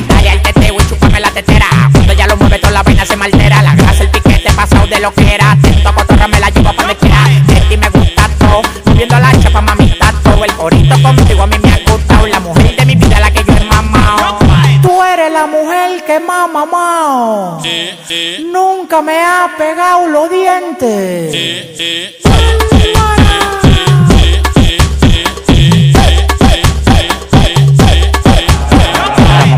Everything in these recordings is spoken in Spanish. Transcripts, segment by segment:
pa'. Dale al teteo y chúpame la tetera. Cuando ya lo mueve toda la vaina se me altera. La grasa, el piquete pasado de lo que era. Atento a cotorra me la llevo pa' donde quiera. De ti me gusta todo. Moviendo la chapa, mami, está todo. El corito contigo a mí me ha gustado. La mujer de mi vida, la que yo he mamado. Tú eres la mujer que más mamado. Nunca me ha pegado los dientes. la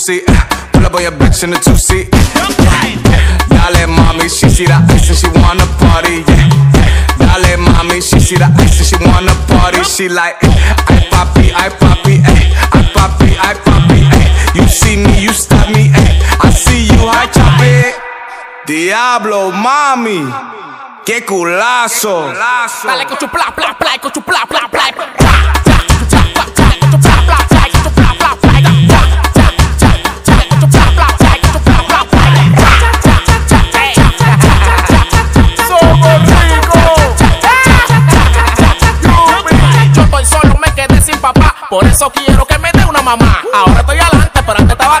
Seat. Eh. Pull up on your bitch in the two seat. Eh. Y'all Dale, mommy, she see the ice and she wanna party. Yeah, dale, mommy, she see the ice and she wanna party. She like, eh, I papi, I papi, ay, I papi, I papi, ay. You see me, you stop me. I see you, I chop it. Diablo, mami, qué culazo. Dale con tu pla pla pla, con tu pla pla Por eso quiero que me dé una mamá. Ahora estoy adelante, pero antes estaba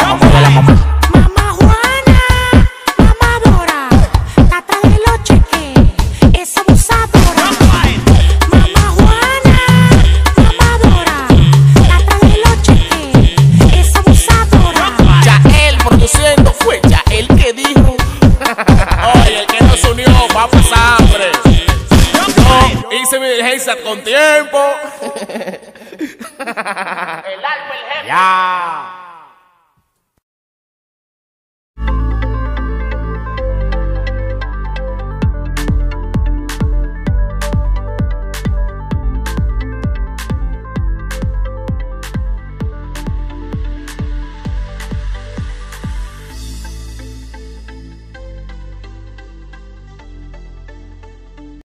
diligencia con tiempo. el alfa, el jefe. ya